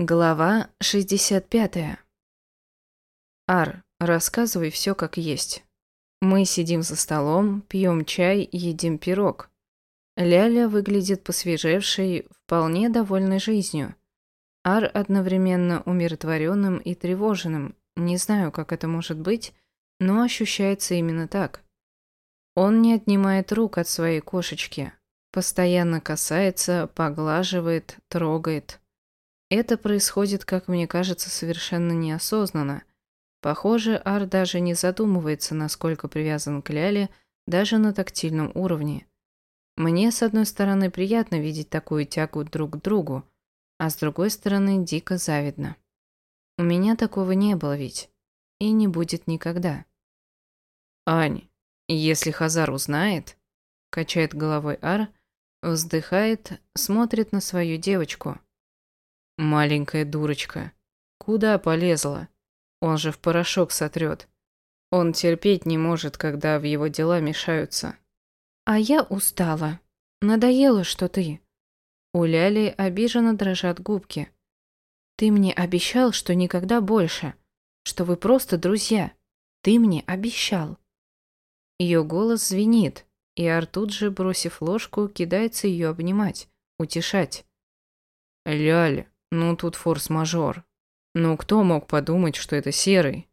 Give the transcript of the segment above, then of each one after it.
Глава 65. Ар, рассказывай все как есть. Мы сидим за столом, пьем чай, едим пирог. Ляля выглядит посвежевшей, вполне довольной жизнью. Ар одновременно умиротворенным и тревоженным. Не знаю, как это может быть, но ощущается именно так. Он не отнимает рук от своей кошечки. Постоянно касается, поглаживает, трогает. Это происходит, как мне кажется, совершенно неосознанно. Похоже, Ар даже не задумывается, насколько привязан к Ляле, даже на тактильном уровне. Мне, с одной стороны, приятно видеть такую тягу друг к другу, а с другой стороны, дико завидно. У меня такого не было ведь. И не будет никогда. «Ань, если Хазар узнает...» Качает головой Ар, вздыхает, смотрит на свою девочку. Маленькая дурочка. Куда полезла? Он же в порошок сотрет. Он терпеть не может, когда в его дела мешаются. А я устала. Надоело, что ты. У Ляли обиженно дрожат губки. Ты мне обещал, что никогда больше. Что вы просто друзья. Ты мне обещал. Ее голос звенит, и Ар тут же, бросив ложку, кидается ее обнимать, утешать. «Ляля, ну, тут форс-мажор. Ну, кто мог подумать, что это серый?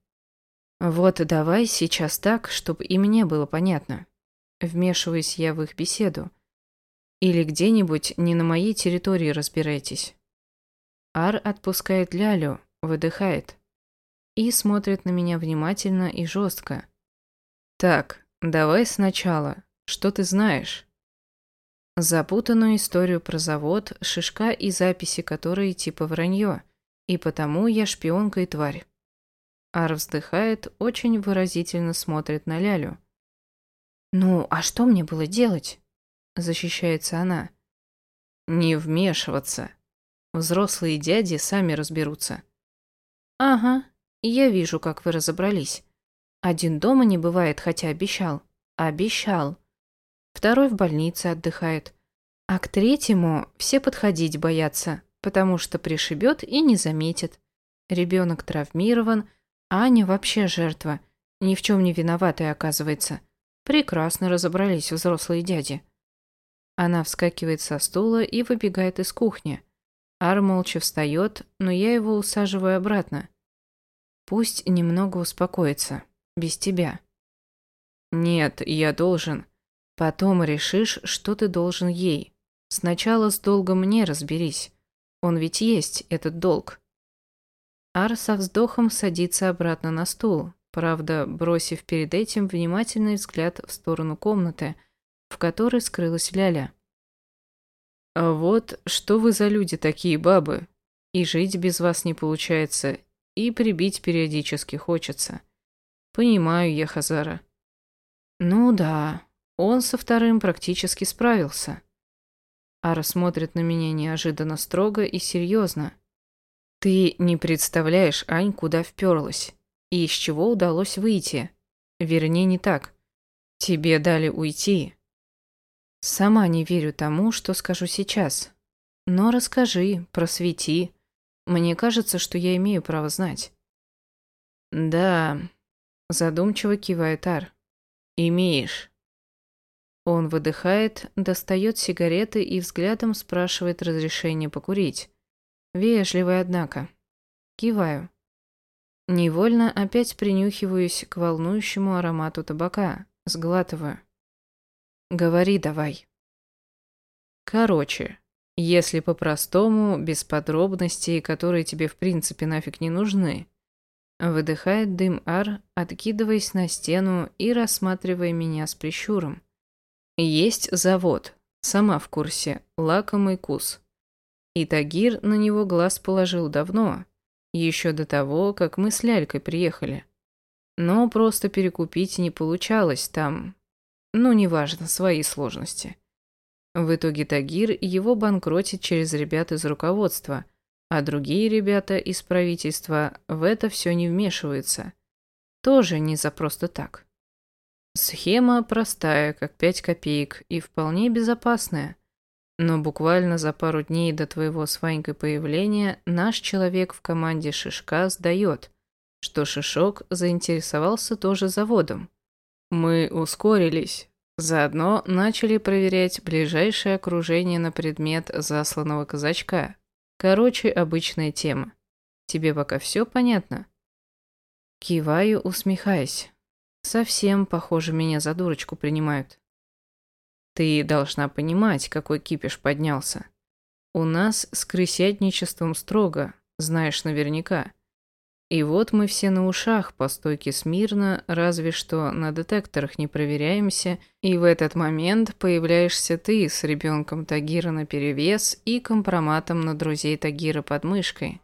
Вот давай сейчас так, чтобы и мне было понятно. Вмешиваюсь я в их беседу. Или где-нибудь не на моей территории разбирайтесь. Ар отпускает Лялю, выдыхает. И смотрит на меня внимательно и жестко. Так, давай сначала. Что ты знаешь? Запутанную историю про завод, шишка и записи, которые типа вранье. И потому я шпионка и тварь. Ар вздыхает, очень выразительно смотрит на Лялю. «Ну, а что мне было делать?» Защищается она. «Не вмешиваться. Взрослые дяди сами разберутся». «Ага, я вижу, как вы разобрались. Один дома не бывает, хотя обещал. Обещал второй в больнице отдыхает. А к третьему все подходить боятся, потому что пришибет и не заметит. Ребенок травмирован, а Аня вообще жертва, ни в чем не виноватая оказывается. Прекрасно разобрались взрослые дяди. Она вскакивает со стула и выбегает из кухни. Ар молча встает, но я его усаживаю обратно. Пусть немного успокоится. Без тебя. Нет, я должен. Потом решишь, что ты должен ей. Сначала с долгом мне разберись. Он ведь есть, этот долг. Ар со вздохом садится обратно на стул, правда, бросив перед этим внимательный взгляд в сторону комнаты, в которой скрылась Ляля. «А вот что вы за люди такие, бабы? И жить без вас не получается, и прибить периодически хочется. Понимаю я, Хазара». «Ну да, он со вторым практически справился. Ара смотрит на меня неожиданно строго и серьезно. Ты не представляешь, Ань, куда вперлась и из чего удалось выйти. Вернее, не так. Тебе дали уйти. Сама не верю тому, что скажу сейчас. Но расскажи, просвети. Мне кажется, что я имею право знать. Да, задумчиво кивает Ар. Имеешь. Он выдыхает, достает сигареты и взглядом спрашивает разрешение покурить. Вежливый, однако. Киваю. Невольно опять принюхиваюсь к волнующему аромату табака, сглатываю. Говори давай. Короче, если по-простому, без подробностей, которые тебе в принципе нафиг не нужны, выдыхает дым ар, откидываясь на стену и рассматривая меня с прищуром. Есть завод, сама в курсе, лакомый кус. И Тагир на него глаз положил давно, еще до того, как мы с Лялькой приехали. Но просто перекупить не получалось там. Ну, неважно, свои сложности. В итоге Тагир его банкротит через ребят из руководства, а другие ребята из правительства в это все не вмешиваются. Тоже не за просто так. Схема простая, как 5 копеек, и вполне безопасная. Но буквально за пару дней до твоего с Ванькой появления наш человек в команде Шишка сдает, что Шишок заинтересовался тоже заводом. Мы ускорились, заодно начали проверять ближайшее окружение на предмет засланного казачка. Короче, обычная тема. Тебе пока все понятно? Киваю, усмехаясь. Совсем, похоже, меня за дурочку принимают. Ты должна понимать, какой кипиш поднялся. У нас с крысятничеством строго, знаешь наверняка. И вот мы все на ушах, по стойке смирно, разве что на детекторах не проверяемся, и в этот момент появляешься ты с ребенком Тагира наперевес и компроматом на друзей Тагира под мышкой.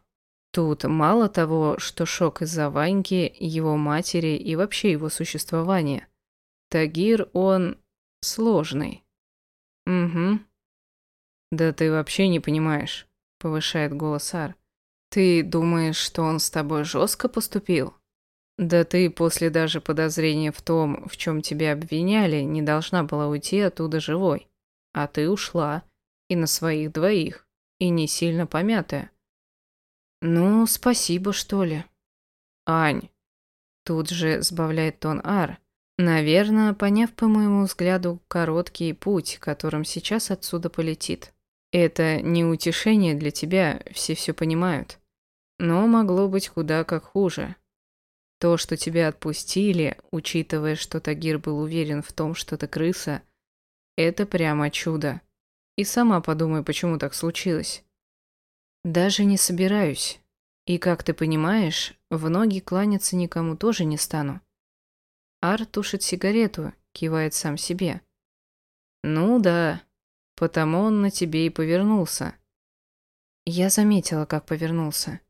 Тут мало того, что шок из-за Ваньки, его матери и вообще его существования. Тагир, он сложный. Угу. Да ты вообще не понимаешь, повышает голос Ар. Ты думаешь, что он с тобой жестко поступил? Да ты после даже подозрения в том, в чем тебя обвиняли, не должна была уйти оттуда живой. А ты ушла. И на своих двоих. И не сильно помятая. «Ну, спасибо, что ли». «Ань». Тут же сбавляет тон Ар. Наверное, поняв по моему взгляду короткий путь, которым сейчас отсюда полетит. Это не утешение для тебя, все все понимают. Но могло быть куда как хуже. То, что тебя отпустили, учитывая, что Тагир был уверен в том, что ты крыса, это прямо чудо. И сама подумай, почему так случилось. Даже не собираюсь. И, как ты понимаешь, в ноги кланяться никому тоже не стану. Ар тушит сигарету, кивает сам себе. Ну да, потому он на тебе и повернулся. Я заметила, как повернулся.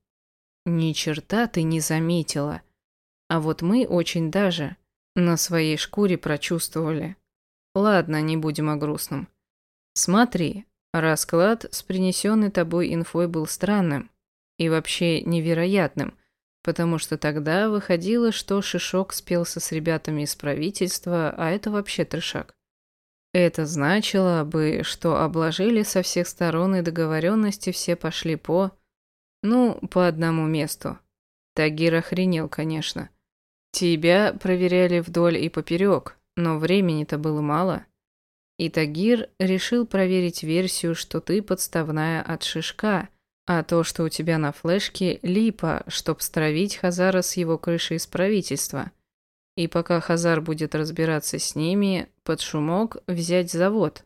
Ни черта ты не заметила. А вот мы очень даже на своей шкуре прочувствовали. Ладно, не будем о грустном. Смотри, Расклад с принесенной тобой инфой был странным и вообще невероятным, потому что тогда выходило, что Шишок спелся с ребятами из правительства, а это вообще трешак. Это значило бы, что обложили со всех сторон и договоренности все пошли по... Ну, по одному месту. Тагир охренел, конечно. Тебя проверяли вдоль и поперек, но времени-то было мало. И Тагир решил проверить версию, что ты подставная от шишка, а то, что у тебя на флешке, липа, чтоб стравить Хазара с его крыши из правительства. И пока Хазар будет разбираться с ними, под шумок взять завод.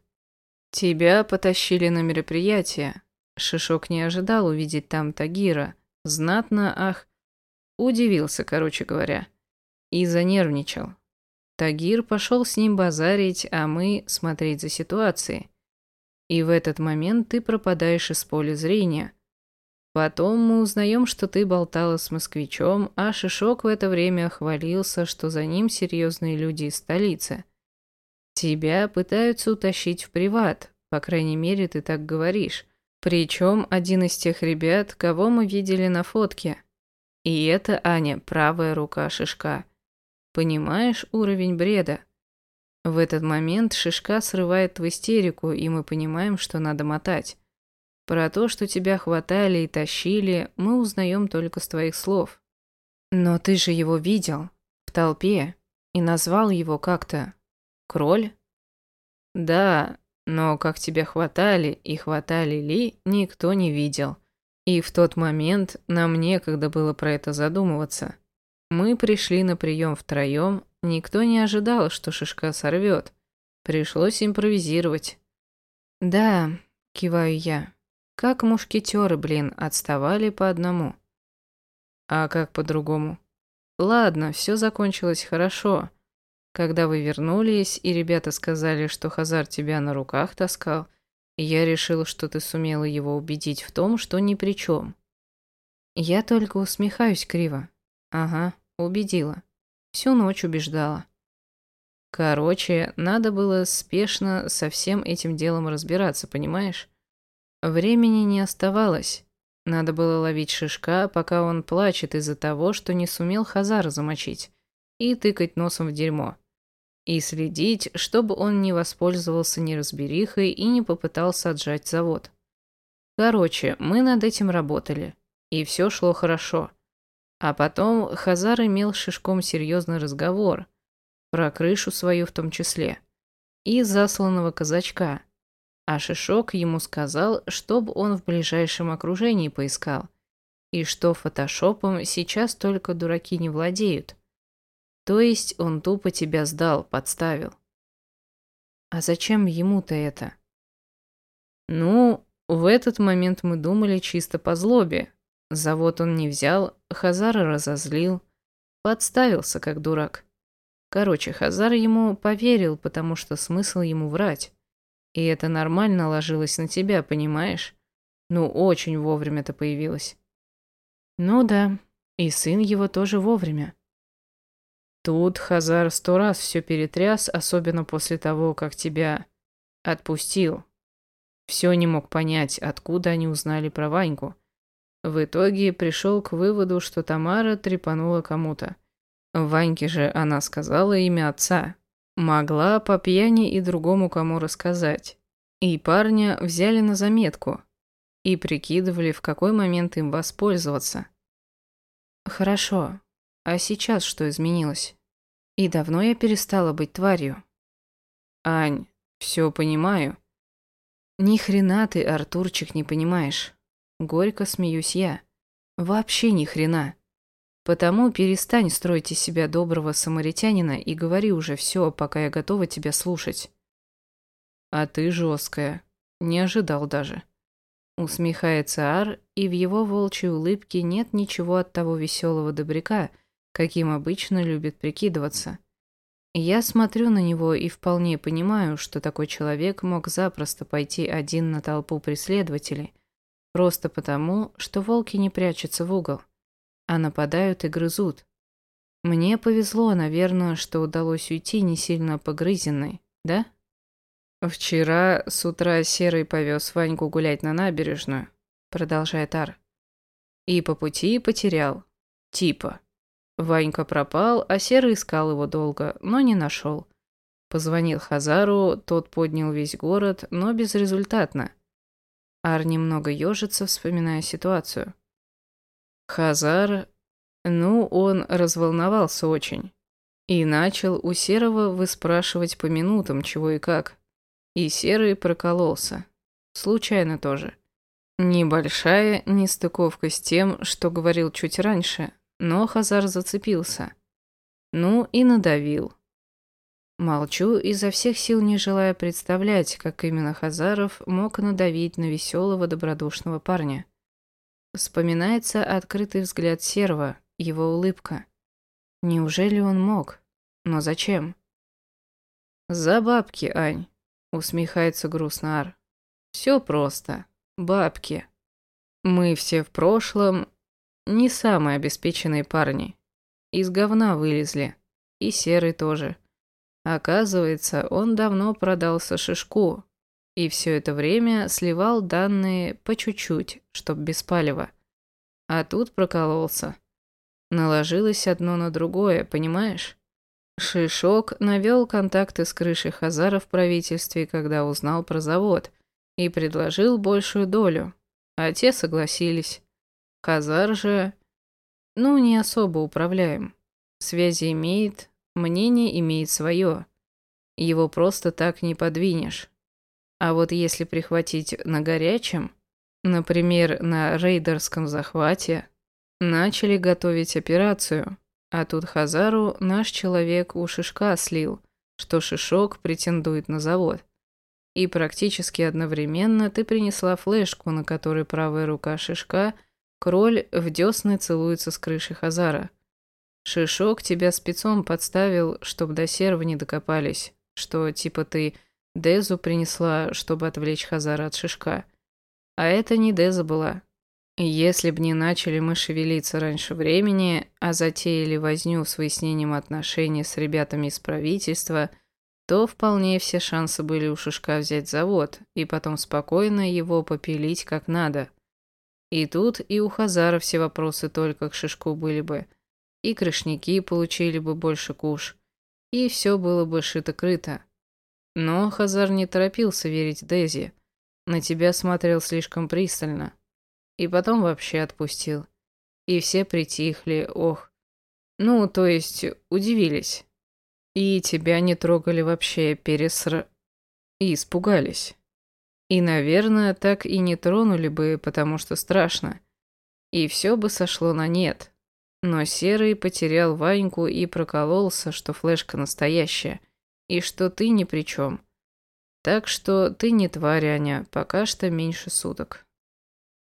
Тебя потащили на мероприятие. Шишок не ожидал увидеть там Тагира. Знатно, ах, удивился, короче говоря. И занервничал. Тагир пошел с ним базарить, а мы смотреть за ситуацией. И в этот момент ты пропадаешь из поля зрения. Потом мы узнаем, что ты болтала с москвичом, а Шишок в это время хвалился, что за ним серьезные люди из столицы. Тебя пытаются утащить в приват, по крайней мере, ты так говоришь. Причем один из тех ребят, кого мы видели на фотке. И это Аня, правая рука Шишка. Понимаешь уровень бреда? В этот момент шишка срывает в истерику, и мы понимаем, что надо мотать. Про то, что тебя хватали и тащили, мы узнаем только с твоих слов. Но ты же его видел в толпе и назвал его как-то Кроль? Да, но как тебя хватали и хватали ли, никто не видел. И в тот момент нам некогда было про это задумываться. Мы пришли на прием втроем, никто не ожидал, что шишка сорвет. Пришлось импровизировать. Да, киваю я. Как мушкетеры, блин, отставали по одному. А как по-другому? Ладно, все закончилось хорошо. Когда вы вернулись, и ребята сказали, что Хазар тебя на руках таскал, я решил, что ты сумела его убедить в том, что ни при чем. Я только усмехаюсь криво. Ага, Убедила. Всю ночь убеждала. Короче, надо было спешно со всем этим делом разбираться, понимаешь? Времени не оставалось. Надо было ловить шишка, пока он плачет из-за того, что не сумел Хазара замочить, и тыкать носом в дерьмо. и следить, чтобы он не воспользовался неразберихой и не попытался отжать завод. Короче, мы над этим работали, и все шло хорошо. А потом Хазар имел с Шишком серьезный разговор, про крышу свою в том числе, и засланного казачка. А Шишок ему сказал, чтобы он в ближайшем окружении поискал, и что фотошопом сейчас только дураки не владеют – то есть он тупо тебя сдал, подставил. А зачем ему-то это? Ну, в этот момент мы думали чисто по злобе. Завод он не взял, Хазара разозлил. Подставился, как дурак. Короче, Хазар ему поверил, потому что смысл ему врать. И это нормально ложилось на тебя, понимаешь? Ну, очень вовремя ты появилась. Ну да, и сын его тоже вовремя. Тут Хазар сто раз все перетряс, особенно после того, как тебя отпустил. Все не мог понять, откуда они узнали про Ваньку. В итоге пришел к выводу, что Тамара трепанула кому-то. Ваньке же она сказала имя отца. Могла по пьяни и другому кому рассказать. И парня взяли на заметку. И прикидывали, в какой момент им воспользоваться. Хорошо, а сейчас что изменилось? И давно я перестала быть тварью? Ань, все понимаю. Ни хрена ты, Артурчик, не понимаешь. Горько смеюсь я. Вообще ни хрена. Потому перестань строить из себя доброго самаритянина и говори уже все, пока я готова тебя слушать. А ты жесткая. Не ожидал даже. Усмехается Ар, и в его волчьей улыбке нет ничего от того веселого добряка, каким обычно любит прикидываться. Я смотрю на него и вполне понимаю, что такой человек мог запросто пойти один на толпу преследователей, просто потому, что волки не прячутся в угол, а нападают и грызут. Мне повезло, наверное, что удалось уйти не сильно погрызенной, да? Вчера с утра Серый повез Ваньку гулять на набережную, продолжает Ар. И по пути потерял. Типа. Ванька пропал, а Серый искал его долго, но не нашел. Позвонил Хазару, тот поднял весь город, но безрезультатно. Ар немного ежится, вспоминая ситуацию. Хазар... Ну, он разволновался очень. И начал у Серого выспрашивать по минутам, чего и как. И Серый прокололся. Случайно тоже. Небольшая нестыковка с тем, что говорил чуть раньше, но Хазар зацепился. Ну и надавил. Молчу, изо всех сил не желая представлять, как именно Хазаров мог надавить на веселого добродушного парня. Вспоминается открытый взгляд Серва, его улыбка. Неужели он мог? Но зачем? «За бабки, Ань», — усмехается грустно Ар. «Все просто. Бабки. Мы все в прошлом, не самые обеспеченные парни. Из говна вылезли. И серый тоже. Оказывается, он давно продался шишку. И все это время сливал данные по чуть-чуть, чтоб без палева. А тут прокололся. Наложилось одно на другое, понимаешь? Шишок навел контакты с крышей Хазара в правительстве, когда узнал про завод, и предложил большую долю. А те согласились. Казар же, ну, не особо управляем. Связи имеет, мнение имеет свое. Его просто так не подвинешь. А вот если прихватить на горячем, например, на рейдерском захвате, начали готовить операцию, а тут Хазару наш человек у Шишка слил, что Шишок претендует на завод. И практически одновременно ты принесла флешку, на которой правая рука Шишка – Кроль в десны целуется с крыши Хазара. Шишок тебя спецом подставил, чтоб до серва не докопались, что типа ты Дезу принесла, чтобы отвлечь Хазара от Шишка. А это не Деза была. Если б не начали мы шевелиться раньше времени, а затеяли возню с выяснением отношений с ребятами из правительства, то вполне все шансы были у Шишка взять завод и потом спокойно его попилить как надо – и тут и у Хазара все вопросы только к Шишку были бы. И крышники получили бы больше куш. и все было бы шито-крыто. Но Хазар не торопился верить Дези. На тебя смотрел слишком пристально. И потом вообще отпустил. И все притихли, ох. Ну, то есть, удивились. И тебя не трогали вообще переср... И испугались. И, наверное, так и не тронули бы, потому что страшно. И все бы сошло на нет. Но Серый потерял Ваньку и прокололся, что флешка настоящая, и что ты ни при чем. Так что ты не тварь, Аня, пока что меньше суток.